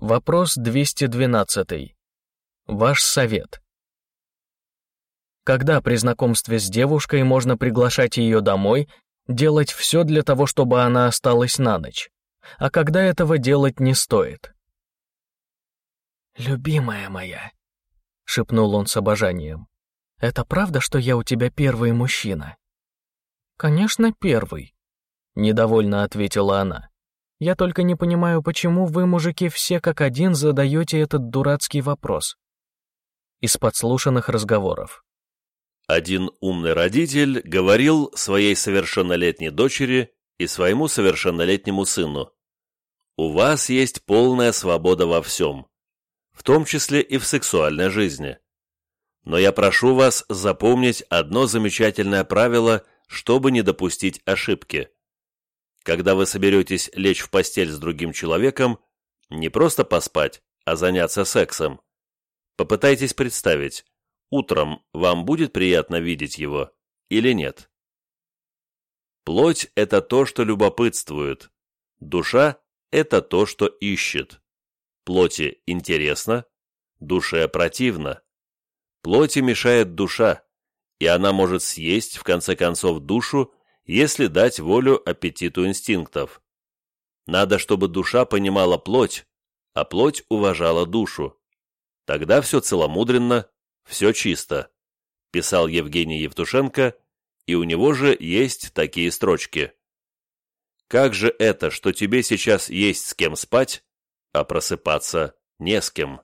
Вопрос 212. Ваш совет. Когда при знакомстве с девушкой можно приглашать ее домой, делать все для того, чтобы она осталась на ночь, а когда этого делать не стоит? «Любимая моя», — шепнул он с обожанием, — «это правда, что я у тебя первый мужчина?» «Конечно, первый», — недовольно ответила она. «Я только не понимаю, почему вы, мужики, все как один задаете этот дурацкий вопрос». Из подслушанных разговоров. Один умный родитель говорил своей совершеннолетней дочери и своему совершеннолетнему сыну, «У вас есть полная свобода во всем, в том числе и в сексуальной жизни. Но я прошу вас запомнить одно замечательное правило – чтобы не допустить ошибки. Когда вы соберетесь лечь в постель с другим человеком, не просто поспать, а заняться сексом. Попытайтесь представить, утром вам будет приятно видеть его или нет. Плоть – это то, что любопытствует. Душа – это то, что ищет. Плоти интересно, душе противно. Плоти мешает душа, и она может съесть, в конце концов, душу, если дать волю аппетиту инстинктов. Надо, чтобы душа понимала плоть, а плоть уважала душу. Тогда все целомудренно, все чисто, писал Евгений Евтушенко, и у него же есть такие строчки. Как же это, что тебе сейчас есть с кем спать, а просыпаться не с кем?